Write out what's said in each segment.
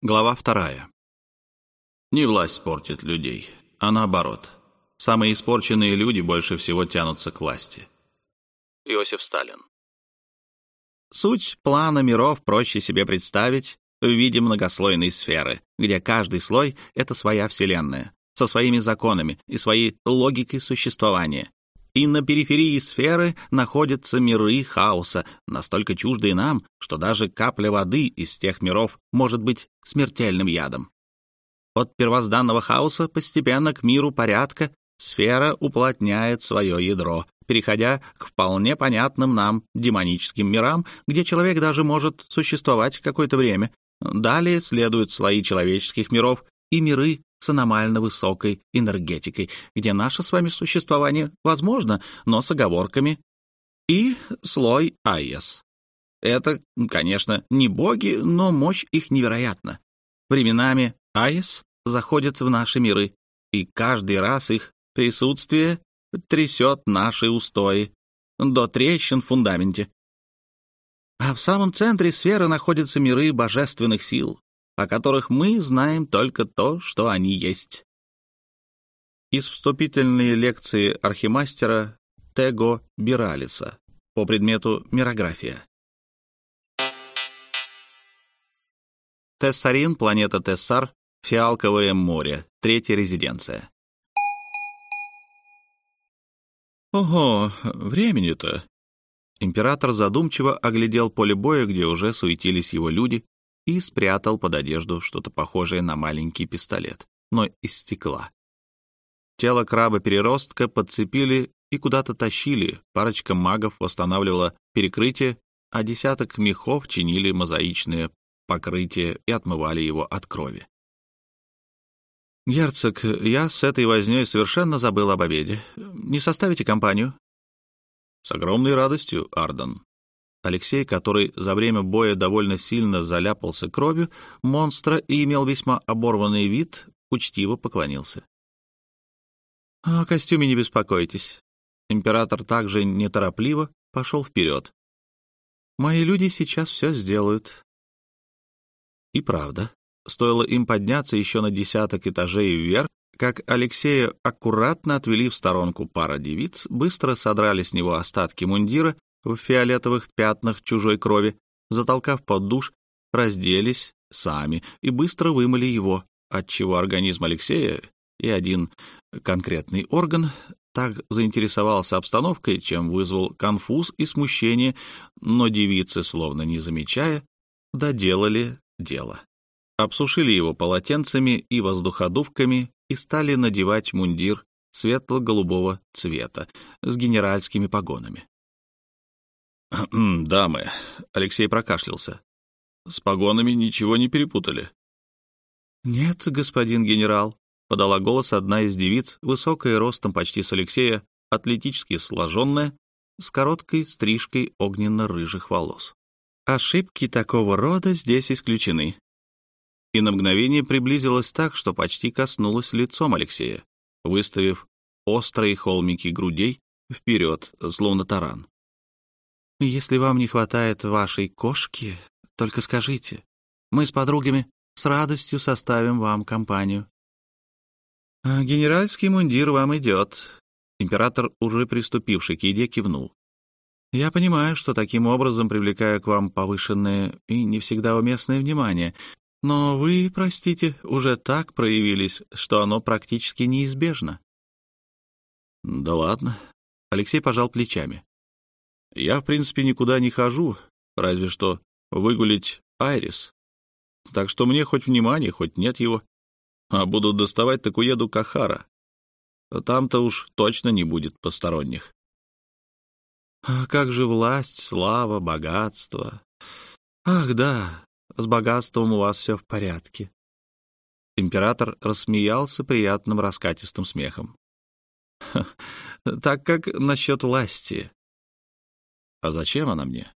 Глава вторая. Не власть портит людей, а наоборот. Самые испорченные люди больше всего тянутся к власти. Иосиф Сталин. Суть плана миров проще себе представить в виде многослойной сферы, где каждый слой — это своя вселенная, со своими законами и своей логикой существования. И на периферии сферы находятся миры хаоса, настолько чуждые нам, что даже капля воды из тех миров может быть смертельным ядом. От первозданного хаоса постепенно к миру порядка сфера уплотняет свое ядро, переходя к вполне понятным нам демоническим мирам, где человек даже может существовать какое-то время. Далее следуют слои человеческих миров и миры с аномально высокой энергетикой, где наше с вами существование возможно, но с оговорками, и слой Айес. Это, конечно, не боги, но мощь их невероятна. Временами Айес заходят в наши миры, и каждый раз их присутствие трясет наши устои до трещин в фундаменте. А в самом центре сферы находятся миры божественных сил, о которых мы знаем только то, что они есть. Из вступительной лекции архимастера Tego Биралиса по предмету мирография. Тессарин, планета Тессар, Фиалковое море, третья резиденция. «Ого, времени-то!» Император задумчиво оглядел поле боя, где уже суетились его люди, и спрятал под одежду что-то похожее на маленький пистолет, но из стекла. Тело краба-переростка подцепили и куда-то тащили, парочка магов восстанавливала перекрытие, а десяток мехов чинили мозаичное покрытие и отмывали его от крови. «Герцог, я с этой вознёй совершенно забыл об обеде. Не составите компанию?» «С огромной радостью, Арден», Алексей, который за время боя довольно сильно заляпался кровью монстра и имел весьма оборванный вид, учтиво поклонился. «О костюме не беспокойтесь». Император также неторопливо пошел вперед. «Мои люди сейчас все сделают». И правда, стоило им подняться еще на десяток этажей вверх, как Алексея аккуратно отвели в сторонку пара девиц, быстро содрали с него остатки мундира в фиолетовых пятнах чужой крови, затолкав под душ, разделись сами и быстро вымыли его, отчего организм Алексея и один конкретный орган так заинтересовался обстановкой, чем вызвал конфуз и смущение, но девицы, словно не замечая, доделали дело. Обсушили его полотенцами и воздуходувками и стали надевать мундир светло-голубого цвета с генеральскими погонами. «Дамы», — Алексей прокашлялся, — «с погонами ничего не перепутали». «Нет, господин генерал», — подала голос одна из девиц, высокая ростом почти с Алексея, атлетически сложенная, с короткой стрижкой огненно-рыжих волос. «Ошибки такого рода здесь исключены». И на мгновение приблизилась так, что почти коснулась лицом Алексея, выставив острые холмики грудей вперед, словно таран. Если вам не хватает вашей кошки, только скажите. Мы с подругами с радостью составим вам компанию. А генеральский мундир вам идет. Император, уже приступивший к еде, кивнул. Я понимаю, что таким образом привлекаю к вам повышенное и не всегда уместное внимание, но вы, простите, уже так проявились, что оно практически неизбежно. Да ладно. Алексей пожал плечами. Я, в принципе, никуда не хожу, разве что выгулить Айрис. Так что мне хоть внимание, хоть нет его. А буду доставать, так уеду к Ахара. Там-то уж точно не будет посторонних. А как же власть, слава, богатство? Ах, да, с богатством у вас все в порядке. Император рассмеялся приятным раскатистым смехом. Так как насчет власти? А зачем она мне?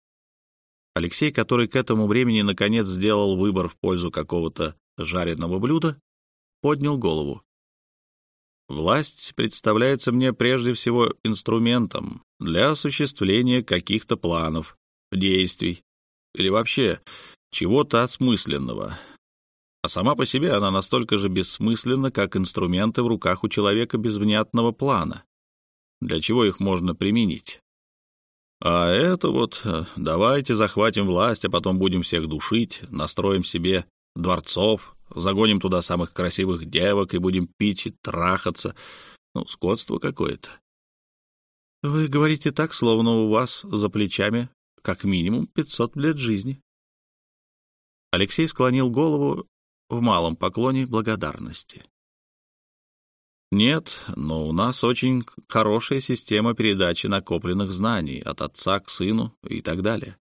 Алексей, который к этому времени наконец сделал выбор в пользу какого-то жареного блюда, поднял голову. Власть представляется мне прежде всего инструментом для осуществления каких-то планов, действий или вообще чего-то осмысленного. А сама по себе она настолько же бессмысленна, как инструменты в руках у человека без внятного плана. Для чего их можно применить? А это вот э, давайте захватим власть, а потом будем всех душить, настроим себе дворцов, загоним туда самых красивых девок и будем пить и трахаться. Ну, скотство какое-то. Вы говорите так, словно у вас за плечами как минимум пятьсот лет жизни. Алексей склонил голову в малом поклоне благодарности. Нет, но у нас очень хорошая система передачи накопленных знаний от отца к сыну и так далее.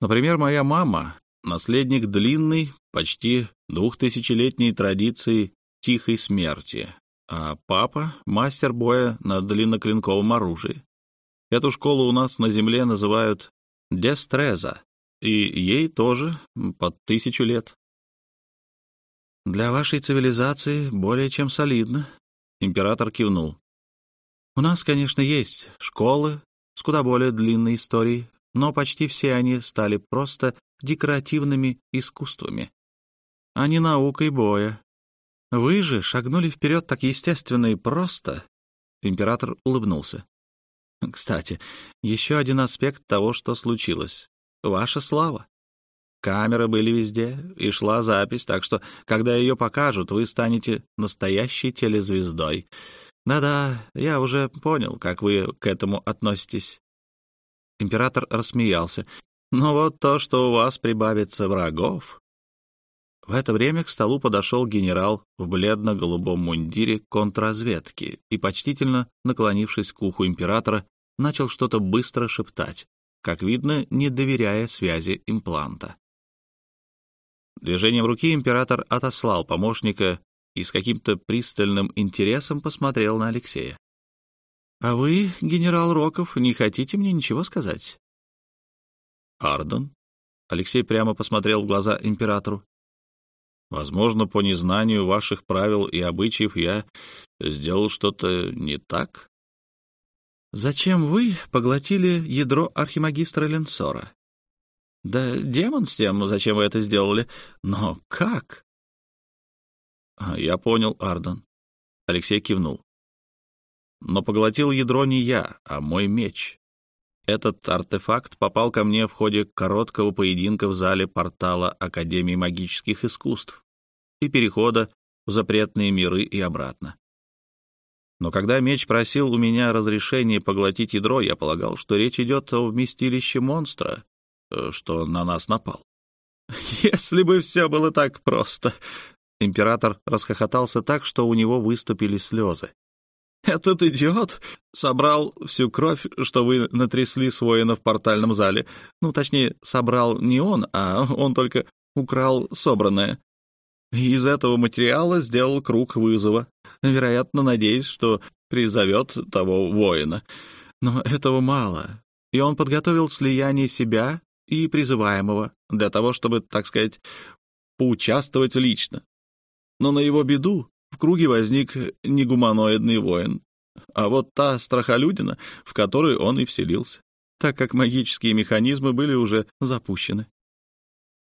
Например, моя мама — наследник длинной, почти двухтысячелетней традиции тихой смерти, а папа — мастер боя на длинноклинковом оружии. Эту школу у нас на земле называют Дестреза, и ей тоже под тысячу лет. «Для вашей цивилизации более чем солидно», — император кивнул. «У нас, конечно, есть школы с куда более длинной историей, но почти все они стали просто декоративными искусствами, а не наукой боя. Вы же шагнули вперед так естественно и просто». Император улыбнулся. «Кстати, еще один аспект того, что случилось. Ваша слава. Камеры были везде, и шла запись, так что, когда ее покажут, вы станете настоящей телезвездой. Да-да, я уже понял, как вы к этому относитесь. Император рассмеялся. Но вот то, что у вас прибавится врагов... В это время к столу подошел генерал в бледно-голубом мундире контрразведки и, почтительно наклонившись к уху императора, начал что-то быстро шептать, как видно, не доверяя связи импланта. Движением руки император отослал помощника и с каким-то пристальным интересом посмотрел на Алексея. «А вы, генерал Роков, не хотите мне ничего сказать?» «Арден?» Алексей прямо посмотрел в глаза императору. «Возможно, по незнанию ваших правил и обычаев я сделал что-то не так?» «Зачем вы поглотили ядро архимагистра Ленсора?» Да демон с тем, зачем вы это сделали. Но как? А, я понял, Арден. Алексей кивнул. Но поглотил ядро не я, а мой меч. Этот артефакт попал ко мне в ходе короткого поединка в зале портала Академии магических искусств и перехода в запретные миры и обратно. Но когда меч просил у меня разрешения поглотить ядро, я полагал, что речь идет о вместилище монстра, что на нас напал. «Если бы все было так просто!» Император расхохотался так, что у него выступили слезы. «Этот идиот собрал всю кровь, что вы натрясли с воина в портальном зале. Ну, точнее, собрал не он, а он только украл собранное. Из этого материала сделал круг вызова, вероятно, надеясь, что призовет того воина. Но этого мало, и он подготовил слияние себя и призываемого для того, чтобы, так сказать, поучаствовать лично. Но на его беду в круге возник негуманоидный воин, а вот та страхолюдина, в которую он и вселился, так как магические механизмы были уже запущены.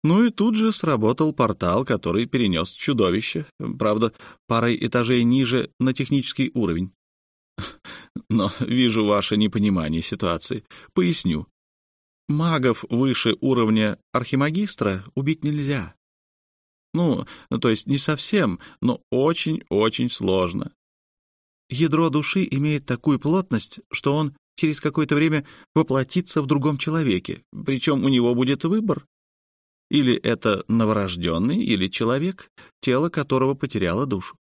Ну и тут же сработал портал, который перенес чудовище, правда, парой этажей ниже на технический уровень. Но вижу ваше непонимание ситуации. Поясню. Магов выше уровня архимагистра убить нельзя. Ну, то есть не совсем, но очень-очень сложно. Ядро души имеет такую плотность, что он через какое-то время воплотится в другом человеке, причем у него будет выбор. Или это новорожденный, или человек, тело которого потеряло душу.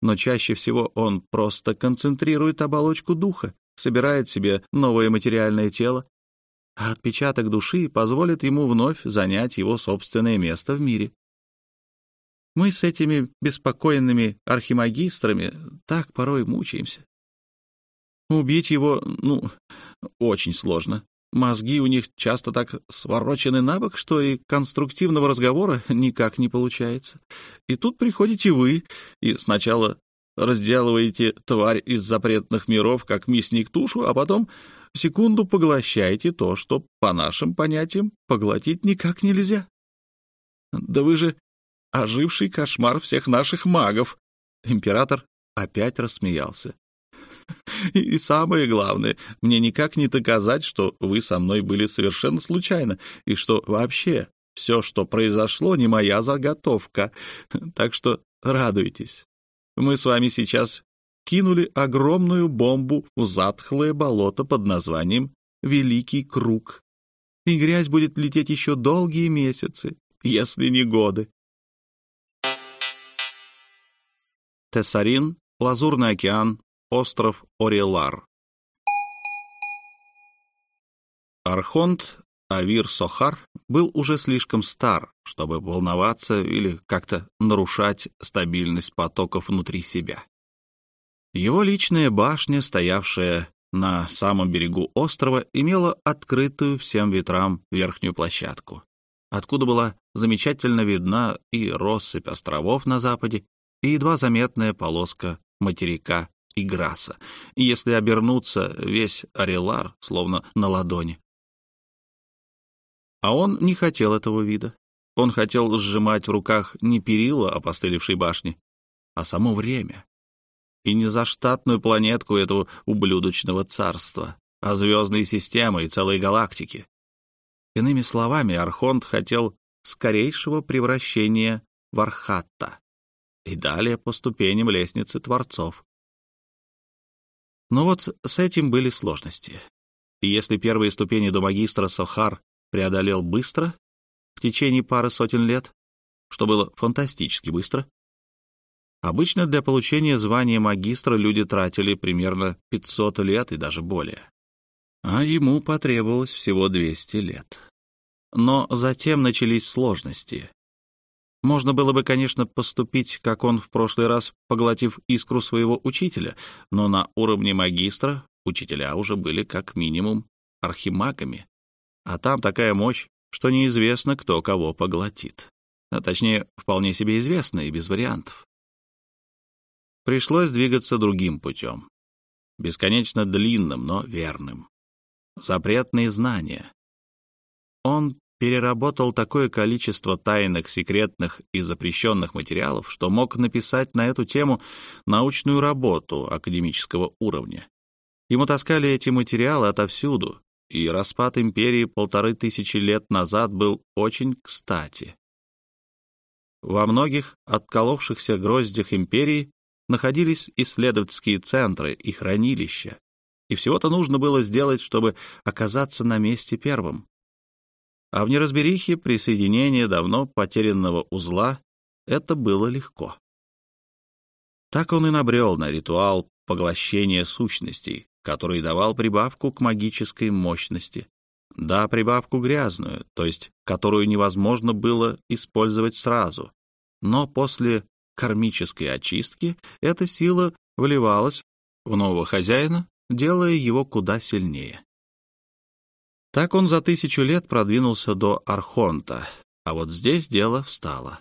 Но чаще всего он просто концентрирует оболочку духа, собирает себе новое материальное тело, а отпечаток души позволит ему вновь занять его собственное место в мире. Мы с этими беспокойными архимагистрами так порой мучаемся. Убить его, ну, очень сложно. Мозги у них часто так сворочены на бок, что и конструктивного разговора никак не получается. И тут приходите вы, и сначала разделываете тварь из запретных миров, как мясник тушу, а потом секунду поглощаете то, что, по нашим понятиям, поглотить никак нельзя. Да вы же оживший кошмар всех наших магов. Император опять рассмеялся. И самое главное, мне никак не доказать, что вы со мной были совершенно случайно, и что вообще все, что произошло, не моя заготовка. Так что радуйтесь. Мы с вами сейчас кинули огромную бомбу в затхлое болото под названием «Великий круг». И грязь будет лететь еще долгие месяцы, если не годы. Тессарин, Лазурный океан, остров Орелар. Архонт Авир Сохар был уже слишком стар, чтобы волноваться или как-то нарушать стабильность потоков внутри себя. Его личная башня, стоявшая на самом берегу острова, имела открытую всем ветрам верхнюю площадку, откуда была замечательно видна и россыпь островов на западе, и едва заметная полоска материка Играса, если обернуться, весь Арелар словно на ладони. А он не хотел этого вида. Он хотел сжимать в руках не перила опостылевшей башни, а само время. И не за штатную планетку этого ублюдочного царства, а звездные системы и целые галактики. Иными словами, Архонт хотел скорейшего превращения в Архатта и далее по ступеням лестницы Творцов. Но вот с этим были сложности. И если первые ступени до магистра Сохар преодолел быстро, в течение пары сотен лет, что было фантастически быстро, обычно для получения звания магистра люди тратили примерно 500 лет и даже более. А ему потребовалось всего 200 лет. Но затем начались сложности, можно было бы, конечно, поступить, как он в прошлый раз, поглотив искру своего учителя, но на уровне магистра учителя уже были как минимум архимагами. А там такая мощь, что неизвестно, кто кого поглотит. А точнее, вполне себе известно и без вариантов. Пришлось двигаться другим путем. Бесконечно длинным, но верным. Запретные знания. Он переработал такое количество тайных, секретных и запрещенных материалов, что мог написать на эту тему научную работу академического уровня. Ему таскали эти материалы отовсюду, и распад империи полторы тысячи лет назад был очень кстати. Во многих отколовшихся гроздях империи находились исследовательские центры и хранилища, и всего-то нужно было сделать, чтобы оказаться на месте первым. А в неразберихе присоединение давно потерянного узла это было легко. Так он и набрел на ритуал поглощения сущностей, который давал прибавку к магической мощности. Да, прибавку грязную, то есть которую невозможно было использовать сразу. Но после кармической очистки эта сила вливалась в нового хозяина, делая его куда сильнее. Так он за тысячу лет продвинулся до Архонта, а вот здесь дело встало.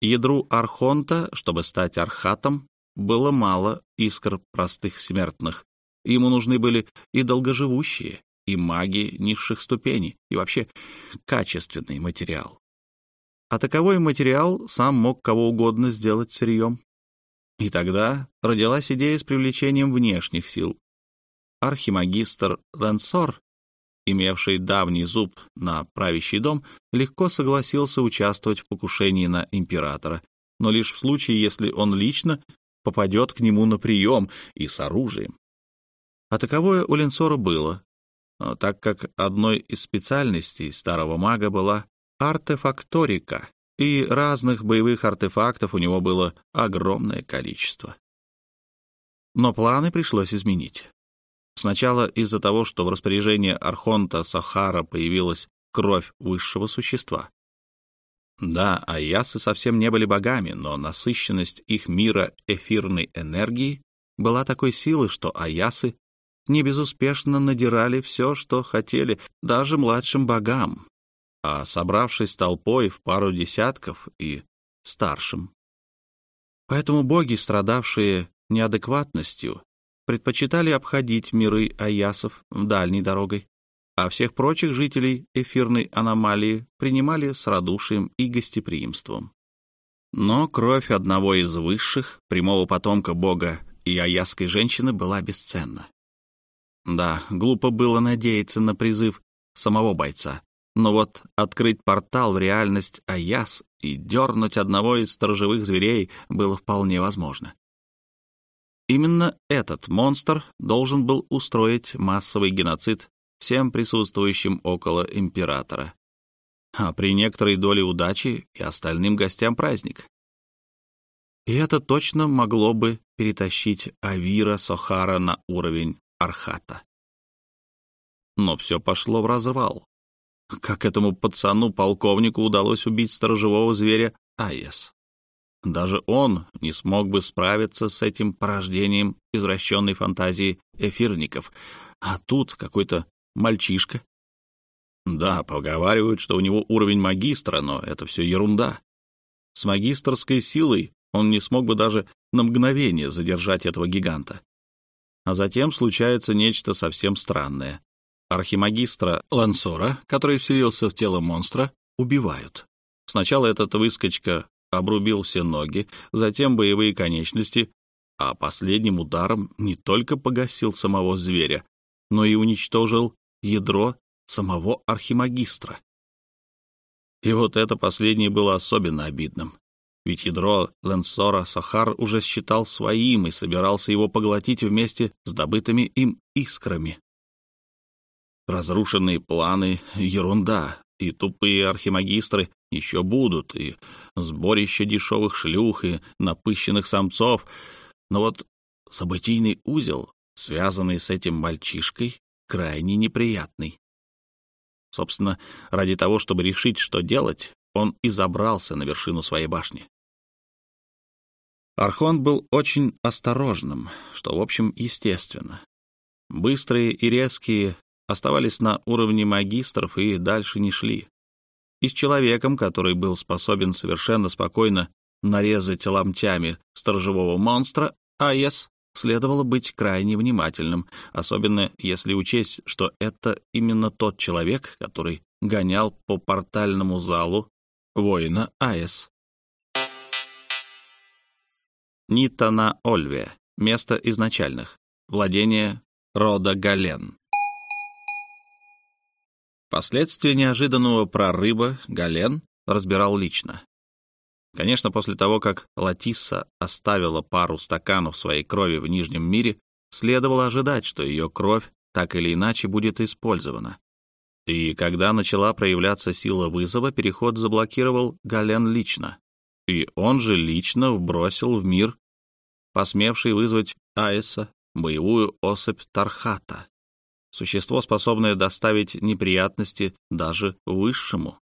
Ядру Архонта, чтобы стать Архатом, было мало искр простых смертных. Ему нужны были и долгоживущие, и маги низших ступеней, и вообще качественный материал. А таковой материал сам мог кого угодно сделать сырьем. И тогда родилась идея с привлечением внешних сил. Архимагистр Ленсор имевший давний зуб на правящий дом, легко согласился участвовать в покушении на императора, но лишь в случае, если он лично попадет к нему на прием и с оружием. А таковое у Ленсора было, так как одной из специальностей старого мага была артефакторика, и разных боевых артефактов у него было огромное количество. Но планы пришлось изменить. Сначала из-за того, что в распоряжении Архонта Сахара появилась кровь высшего существа. Да, аясы совсем не были богами, но насыщенность их мира эфирной энергии была такой силы, что аясы не безуспешно надирали все, что хотели, даже младшим богам, а собравшись толпой в пару десятков и старшим. Поэтому боги, страдавшие неадекватностью, предпочитали обходить миры аясов дальней дорогой, а всех прочих жителей эфирной аномалии принимали с радушием и гостеприимством. Но кровь одного из высших, прямого потомка бога и аяской женщины, была бесценна. Да, глупо было надеяться на призыв самого бойца, но вот открыть портал в реальность Аяс и дернуть одного из сторожевых зверей было вполне возможно. Именно этот монстр должен был устроить массовый геноцид всем присутствующим около императора, а при некоторой доле удачи и остальным гостям праздник. И это точно могло бы перетащить Авира Сохара на уровень Архата. Но все пошло в развал. Как этому пацану-полковнику удалось убить сторожевого зверя Айес? Даже он не смог бы справиться с этим порождением извращенной фантазии эфирников. А тут какой-то мальчишка. Да, поговаривают, что у него уровень магистра, но это все ерунда. С магистрской силой он не смог бы даже на мгновение задержать этого гиганта. А затем случается нечто совсем странное. Архимагистра Лансора, который вселился в тело монстра, убивают. Сначала этот выскочка обрубил все ноги, затем боевые конечности, а последним ударом не только погасил самого зверя, но и уничтожил ядро самого архимагистра. И вот это последнее было особенно обидным. Ведь ядро Ленсора Сахар уже считал своим и собирался его поглотить вместе с добытыми им искрами. Разрушенные планы — ерунда, и тупые архимагистры еще будут, и сборище дешевых шлюх, и напыщенных самцов. Но вот событийный узел, связанный с этим мальчишкой, крайне неприятный. Собственно, ради того, чтобы решить, что делать, он и забрался на вершину своей башни. Архон был очень осторожным, что, в общем, естественно. Быстрые и резкие оставались на уровне магистров и дальше не шли. И с человеком, который был способен совершенно спокойно нарезать ломтями сторожевого монстра, Айес, следовало быть крайне внимательным, особенно если учесть, что это именно тот человек, который гонял по портальному залу воина Аэс. Нитана Ольве, место изначальных, владение рода Гален. Последствия неожиданного прорыва Гален разбирал лично. Конечно, после того, как Латисса оставила пару стаканов своей крови в Нижнем мире, следовало ожидать, что ее кровь так или иначе будет использована. И когда начала проявляться сила вызова, переход заблокировал Гален лично. И он же лично вбросил в мир, посмевший вызвать Аиса, боевую особь Тархата, существо, способное доставить неприятности даже высшему.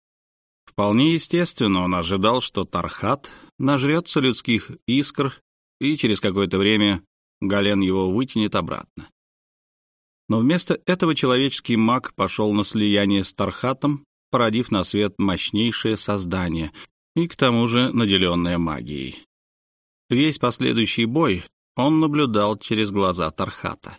Вполне естественно, он ожидал, что Тархат нажрется людских искр, и через какое-то время Гален его вытянет обратно. Но вместо этого человеческий маг пошел на слияние с Тархатом, породив на свет мощнейшее создание и к тому же наделенное магией. Весь последующий бой он наблюдал через глаза Тархата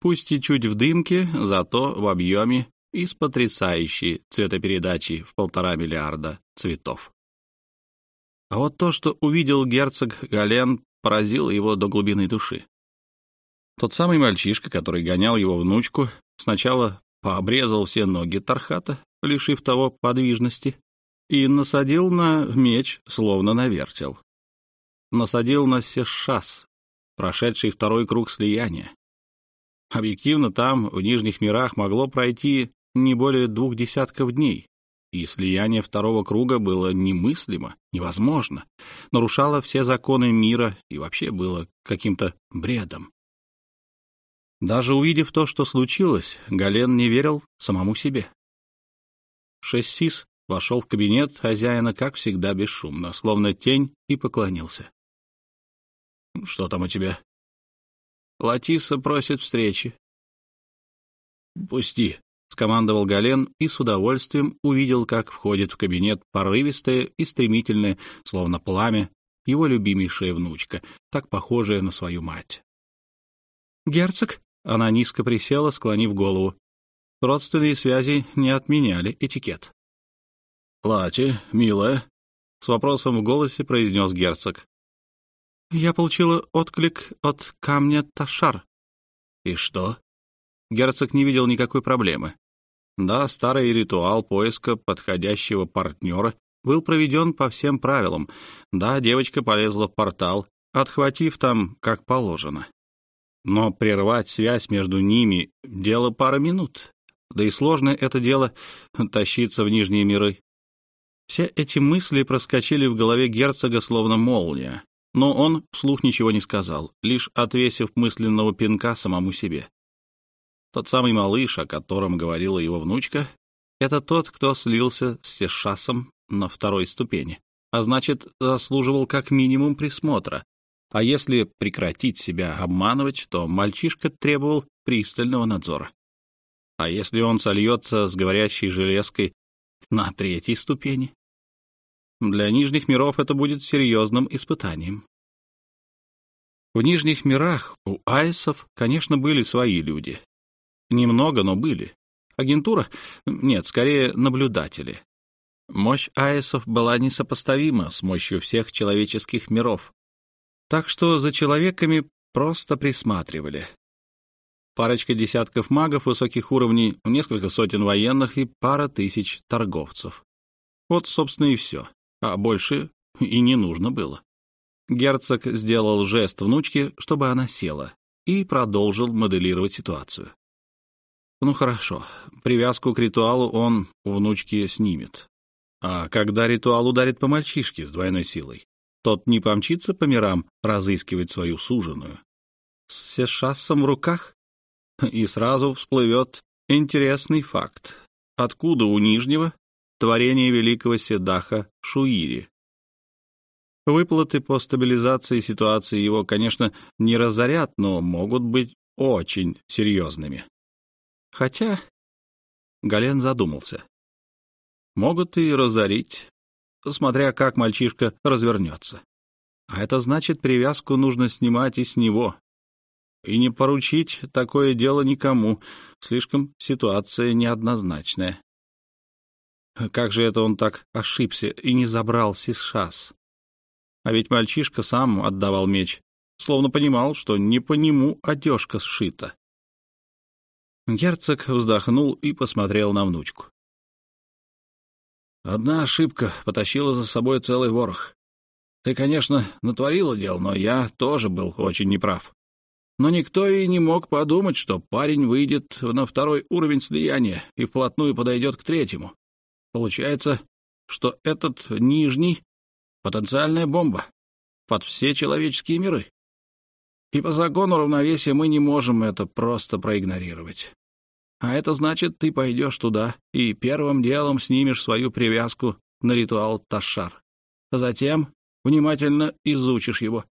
пусть и чуть в дымке, зато в объеме и с потрясающей цветопередачей в полтора миллиарда цветов. А вот то, что увидел герцог Гален, поразило его до глубины души. Тот самый мальчишка, который гонял его внучку, сначала пообрезал все ноги Тархата, лишив того подвижности, и насадил на меч, словно на вертел. Насадил на Сешас, прошедший второй круг слияния. Объективно, там, в Нижних мирах, могло пройти не более двух десятков дней, и слияние второго круга было немыслимо, невозможно, нарушало все законы мира и вообще было каким-то бредом. Даже увидев то, что случилось, Гален не верил самому себе. Шессис вошел в кабинет хозяина, как всегда, бесшумно, словно тень, и поклонился. «Что там у тебя?» Латиса просит встречи. «Пусти», — скомандовал Гален и с удовольствием увидел, как входит в кабинет порывистая и стремительная, словно пламя, его любимейшая внучка, так похожая на свою мать. «Герцог?» — она низко присела, склонив голову. Родственные связи не отменяли этикет. «Лати, милая», — с вопросом в голосе произнес герцог. «Я получила отклик от камня Ташар». «И что?» Герцог не видел никакой проблемы. Да, старый ритуал поиска подходящего партнера был проведен по всем правилам. Да, девочка полезла в портал, отхватив там как положено. Но прервать связь между ними — дело пары минут. Да и сложно это дело — тащиться в нижние миры. Все эти мысли проскочили в голове герцога словно молния, но он вслух ничего не сказал, лишь отвесив мысленного пинка самому себе. Тот самый малыш, о котором говорила его внучка, это тот, кто слился с Сешасом на второй ступени, а значит, заслуживал как минимум присмотра. А если прекратить себя обманывать, то мальчишка требовал пристального надзора. А если он сольется с говорящей железкой на третьей ступени? Для нижних миров это будет серьезным испытанием. В нижних мирах у айсов, конечно, были свои люди. Немного, но были. Агентура? Нет, скорее наблюдатели. Мощь айсов была несопоставима с мощью всех человеческих миров. Так что за человеками просто присматривали. Парочка десятков магов высоких уровней, несколько сотен военных и пара тысяч торговцев. Вот, собственно, и все а больше и не нужно было. Герцог сделал жест внучке, чтобы она села, и продолжил моделировать ситуацию. Ну хорошо, привязку к ритуалу он у внучки снимет. А когда ритуал ударит по мальчишке с двойной силой, тот не помчится по мирам разыскивать свою суженую. С сешассом в руках? И сразу всплывет интересный факт. Откуда у Нижнего творение великого Седаха Шуири. Выплаты по стабилизации ситуации его, конечно, не разорят, но могут быть очень серьезными. Хотя... Гален задумался. Могут и разорить, смотря как мальчишка развернется. А это значит, привязку нужно снимать и с него. И не поручить такое дело никому, слишком ситуация неоднозначная. Как же это он так ошибся и не забрал сисшас? А ведь мальчишка сам отдавал меч, словно понимал, что не по нему одежка сшита. Герцог вздохнул и посмотрел на внучку. «Одна ошибка потащила за собой целый ворох. Ты, конечно, натворила дел, но я тоже был очень неправ. Но никто и не мог подумать, что парень выйдет на второй уровень слияния и вплотную подойдет к третьему. Получается, что этот нижний — потенциальная бомба под все человеческие миры. И по закону равновесия мы не можем это просто проигнорировать. А это значит, ты пойдешь туда и первым делом снимешь свою привязку на ритуал Ташар. Затем внимательно изучишь его.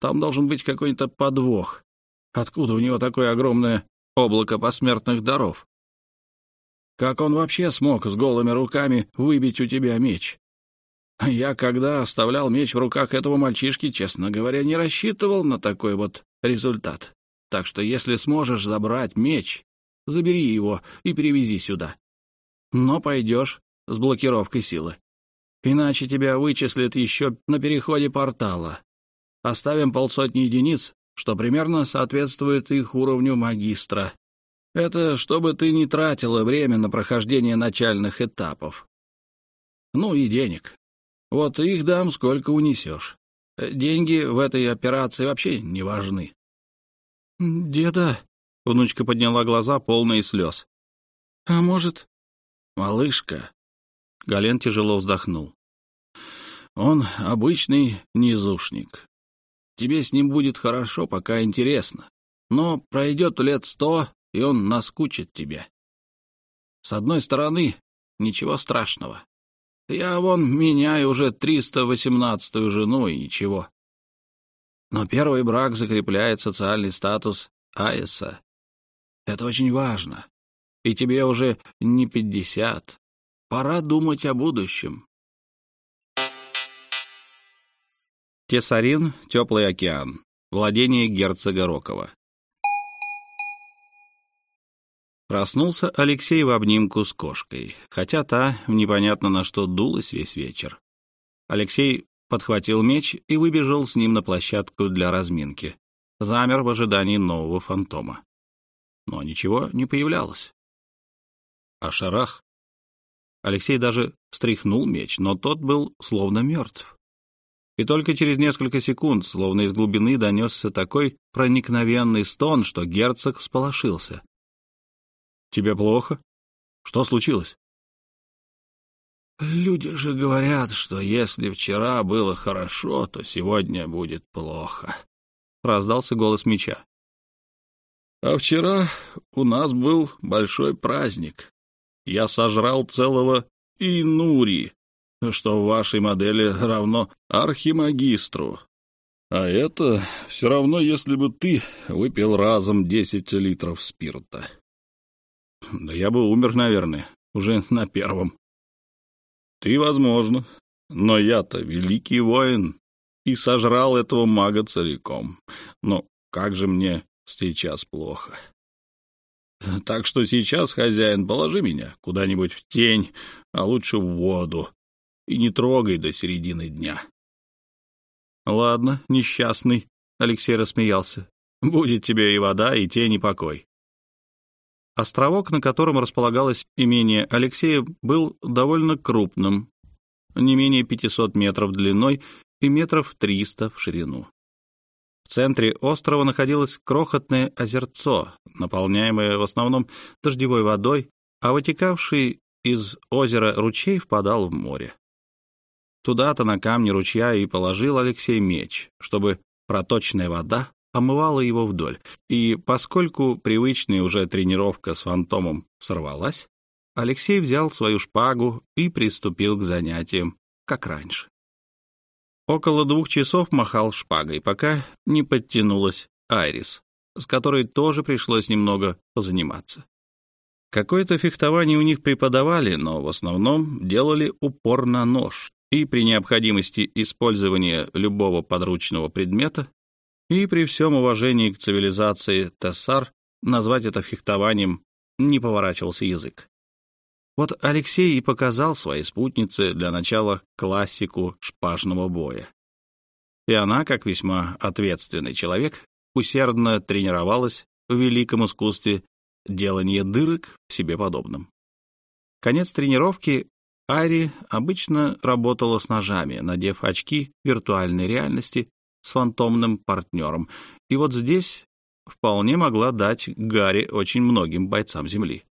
Там должен быть какой-то подвох. Откуда у него такое огромное облако посмертных даров? Как он вообще смог с голыми руками выбить у тебя меч? Я, когда оставлял меч в руках этого мальчишки, честно говоря, не рассчитывал на такой вот результат. Так что если сможешь забрать меч, забери его и перевези сюда. Но пойдешь с блокировкой силы. Иначе тебя вычислят еще на переходе портала. Оставим полсотни единиц, что примерно соответствует их уровню магистра, это чтобы ты не тратила время на прохождение начальных этапов. Ну и денег. Вот их дам, сколько унесешь. Деньги в этой операции вообще не важны. «Деда...» — внучка подняла глаза, полные слез. «А может...» «Малышка...» — Гален тяжело вздохнул. «Он обычный низушник. Тебе с ним будет хорошо, пока интересно. Но пройдет лет сто, и он наскучит тебе. С одной стороны, ничего страшного. Я вон меняю уже 318-ю жену, и ничего. Но первый брак закрепляет социальный статус Айса. Это очень важно. И тебе уже не пятьдесят. Пора думать о будущем. Тесарин, Теплый океан. Владение герцога Рокова. Проснулся Алексей в обнимку с кошкой, хотя та непонятно на что дулась весь вечер. Алексей подхватил меч и выбежал с ним на площадку для разминки. Замер в ожидании нового фантома. Но ничего не появлялось. А шарах? Алексей даже стряхнул меч, но тот был словно мертв. И только через несколько секунд, словно из глубины, донесся такой проникновенный стон, что герцог всполошился. «Тебе плохо? Что случилось?» «Люди же говорят, что если вчера было хорошо, то сегодня будет плохо», — раздался голос меча. «А вчера у нас был большой праздник. Я сожрал целого Инури, что в вашей модели равно архимагистру. А это все равно, если бы ты выпил разом десять литров спирта. Да я бы умер, наверное, уже на первом. Ты, возможно, но я-то великий воин и сожрал этого мага целиком. Но как же мне сейчас плохо. Так что сейчас, хозяин, положи меня куда-нибудь в тень, а лучше в воду, и не трогай до середины дня. Ладно, несчастный, Алексей рассмеялся. Будет тебе и вода, и тень, и покой. Островок, на котором располагалось имение Алексея, был довольно крупным, не менее 500 метров длиной и метров 300 в ширину. В центре острова находилось крохотное озерцо, наполняемое в основном дождевой водой, а вытекавший из озера ручей впадал в море. Туда-то на камне ручья и положил Алексей меч, чтобы проточная вода омывала его вдоль. И поскольку привычная уже тренировка с фантомом сорвалась, Алексей взял свою шпагу и приступил к занятиям, как раньше. Около двух часов махал шпагой, пока не подтянулась Айрис, с которой тоже пришлось немного позаниматься. Какое-то фехтование у них преподавали, но в основном делали упор на нож, и при необходимости использования любого подручного предмета, и при всем уважении к цивилизации Тессар назвать это фехтованием не поворачивался язык. Вот Алексей и показал своей спутнице для начала классику шпажного боя. И она, как весьма ответственный человек, усердно тренировалась в великом искусстве делания дырок в себе подобном. Конец тренировки Ари обычно работала с ножами, надев очки виртуальной реальности с фантомным партнером, и вот здесь вполне могла дать Гарри очень многим бойцам Земли.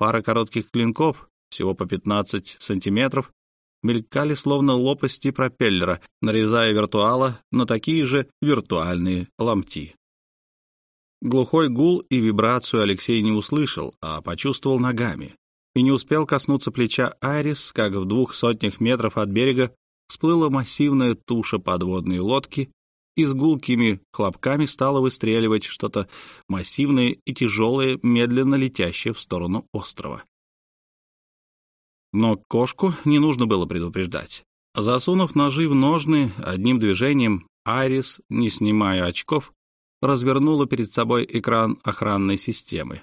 Пара коротких клинков, всего по 15 сантиметров, мелькали словно лопасти пропеллера, нарезая виртуала на такие же виртуальные ломти. Глухой гул и вибрацию Алексей не услышал, а почувствовал ногами. И не успел коснуться плеча Айрис, как в двух сотнях метров от берега всплыла массивная туша подводной лодки и с гулкими хлопками стало выстреливать что-то массивное и тяжелое, медленно летящее в сторону острова. Но кошку не нужно было предупреждать. Засунув ножи в ножны, одним движением Айрис, не снимая очков, развернула перед собой экран охранной системы.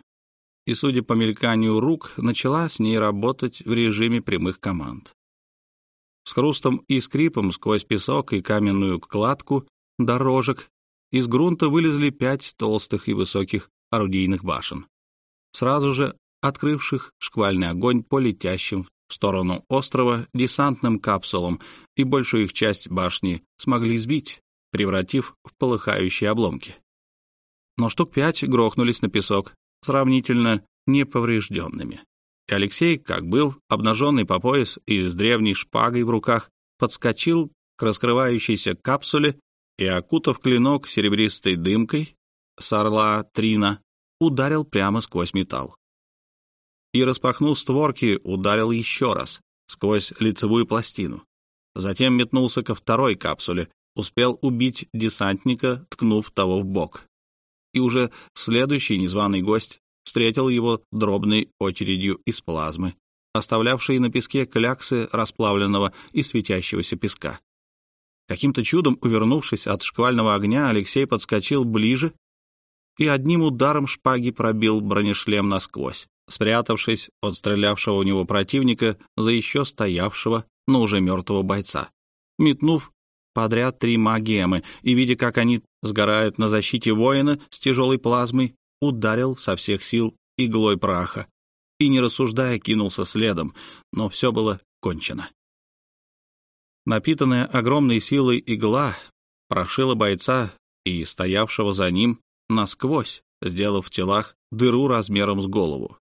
И, судя по мельканию рук, начала с ней работать в режиме прямых команд. С хрустом и скрипом сквозь песок и каменную кладку дорожек, из грунта вылезли пять толстых и высоких орудийных башен, сразу же открывших шквальный огонь по летящим в сторону острова десантным капсулам, и большую их часть башни смогли сбить, превратив в полыхающие обломки. Но штук пять грохнулись на песок, сравнительно неповрежденными. И Алексей, как был, обнаженный по пояс и с древней шпагой в руках, подскочил к раскрывающейся капсуле и, окутав клинок серебристой дымкой с орла Трина, ударил прямо сквозь металл. И, распахнув створки, ударил еще раз, сквозь лицевую пластину. Затем метнулся ко второй капсуле, успел убить десантника, ткнув того в бок. И уже следующий незваный гость встретил его дробной очередью из плазмы, оставлявшей на песке кляксы расплавленного и светящегося песка. Каким-то чудом, увернувшись от шквального огня, Алексей подскочил ближе и одним ударом шпаги пробил бронешлем насквозь, спрятавшись от стрелявшего у него противника за еще стоявшего, но уже мертвого бойца. метнув подряд три магемы, и, видя, как они сгорают на защите воина с тяжелой плазмой, ударил со всех сил иглой праха и, не рассуждая, кинулся следом, но все было кончено. Напитанная огромной силой игла прошила бойца и стоявшего за ним насквозь, сделав в телах дыру размером с голову.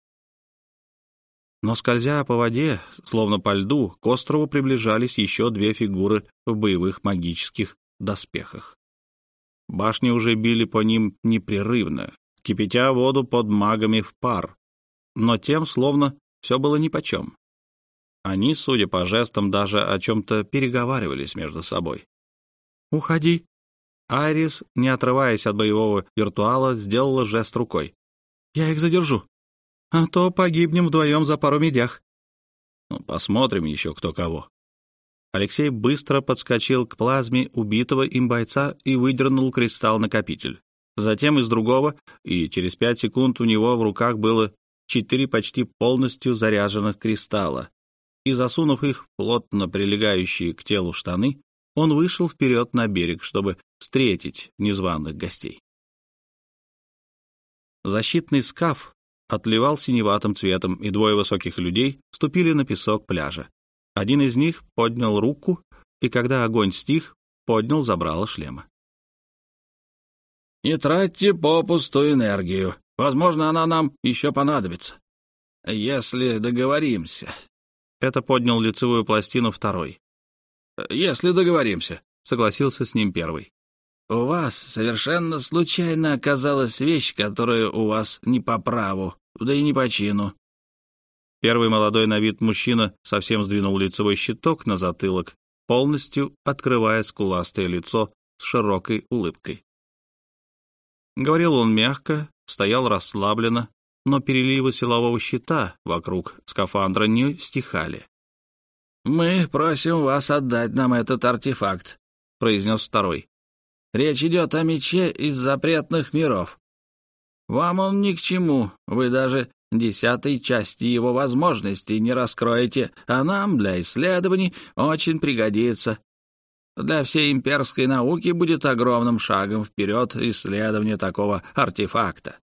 Но скользя по воде, словно по льду, к острову приближались еще две фигуры в боевых магических доспехах. Башни уже били по ним непрерывно, кипятя воду под магами в пар. Но тем словно все было нипочем. Они, судя по жестам, даже о чем-то переговаривались между собой. «Уходи!» Айрис, не отрываясь от боевого виртуала, сделала жест рукой. «Я их задержу!» а то погибнем вдвоем за пару медях. Ну, посмотрим еще кто кого. Алексей быстро подскочил к плазме убитого им бойца и выдернул кристалл-накопитель. Затем из другого, и через пять секунд у него в руках было четыре почти полностью заряженных кристалла. И засунув их плотно прилегающие к телу штаны, он вышел вперед на берег, чтобы встретить незваных гостей. Защитный скаф отливал синеватым цветом, и двое высоких людей ступили на песок пляжа. Один из них поднял руку, и когда огонь стих, поднял забрало шлема. «Не тратьте попусту энергию. Возможно, она нам еще понадобится. Если договоримся». Это поднял лицевую пластину второй. «Если договоримся», — согласился с ним первый. У вас совершенно случайно оказалась вещь, которая у вас не по праву, да и не по чину». Первый молодой на вид мужчина совсем сдвинул лицевой щиток на затылок, полностью открывая скуластое лицо с широкой улыбкой. Говорил он мягко, стоял расслабленно, но переливы силового щита вокруг скафандра не стихали. «Мы просим вас отдать нам этот артефакт», — произнес второй. Речь идет о мече из запретных миров. Вам он ни к чему, вы даже десятой части его возможностей не раскроете, а нам для исследований очень пригодится. Для всей имперской науки будет огромным шагом вперед исследование такого артефакта.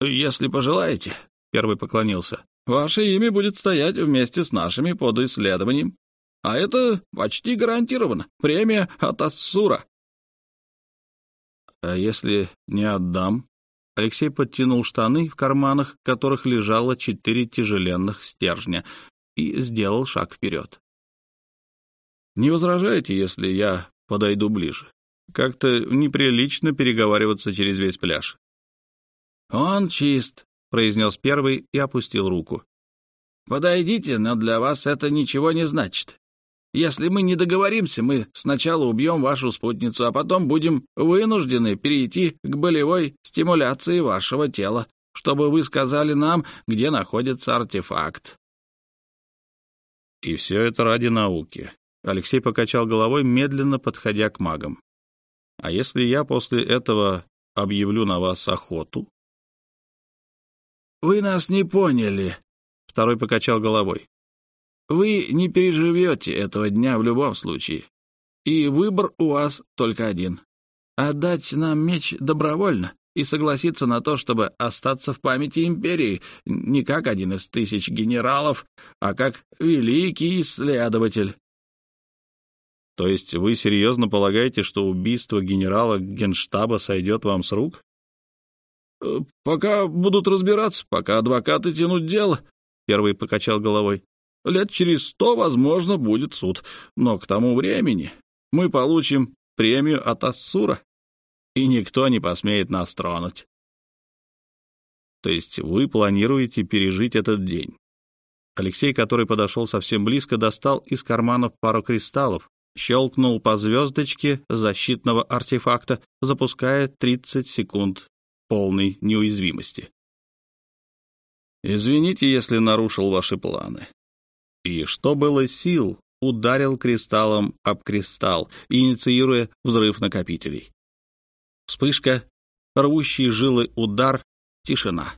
«Если пожелаете», — первый поклонился, — «ваше имя будет стоять вместе с нашими под исследованием. А это почти гарантированно. Премия от Ассура. А если не отдам? Алексей подтянул штаны, в карманах которых лежало четыре тяжеленных стержня, и сделал шаг вперед. Не возражаете, если я подойду ближе? Как-то неприлично переговариваться через весь пляж. «Он чист», — произнес первый и опустил руку. «Подойдите, но для вас это ничего не значит. Если мы не договоримся, мы сначала убьем вашу спутницу, а потом будем вынуждены перейти к болевой стимуляции вашего тела, чтобы вы сказали нам, где находится артефакт». «И все это ради науки», — Алексей покачал головой, медленно подходя к магам. «А если я после этого объявлю на вас охоту?» «Вы нас не поняли», — второй покачал головой. Вы не переживете этого дня в любом случае. И выбор у вас только один. Отдать нам меч добровольно и согласиться на то, чтобы остаться в памяти империи не как один из тысяч генералов, а как великий исследователь. То есть вы серьезно полагаете, что убийство генерала Генштаба сойдет вам с рук? Э, пока будут разбираться, пока адвокаты тянут дело, первый покачал головой. Лет через сто, возможно, будет суд. Но к тому времени мы получим премию от Ассура, и никто не посмеет нас тронуть. То есть вы планируете пережить этот день? Алексей, который подошел совсем близко, достал из карманов пару кристаллов, щелкнул по звездочке защитного артефакта, запуская 30 секунд полной неуязвимости. «Извините, если нарушил ваши планы и, что было сил, ударил кристаллом об кристалл, инициируя взрыв накопителей. Вспышка, рвущий жилы удар, тишина.